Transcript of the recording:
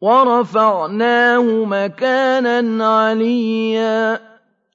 وَرَفَعْنَاهُ مَكَانًا عَلِيًّا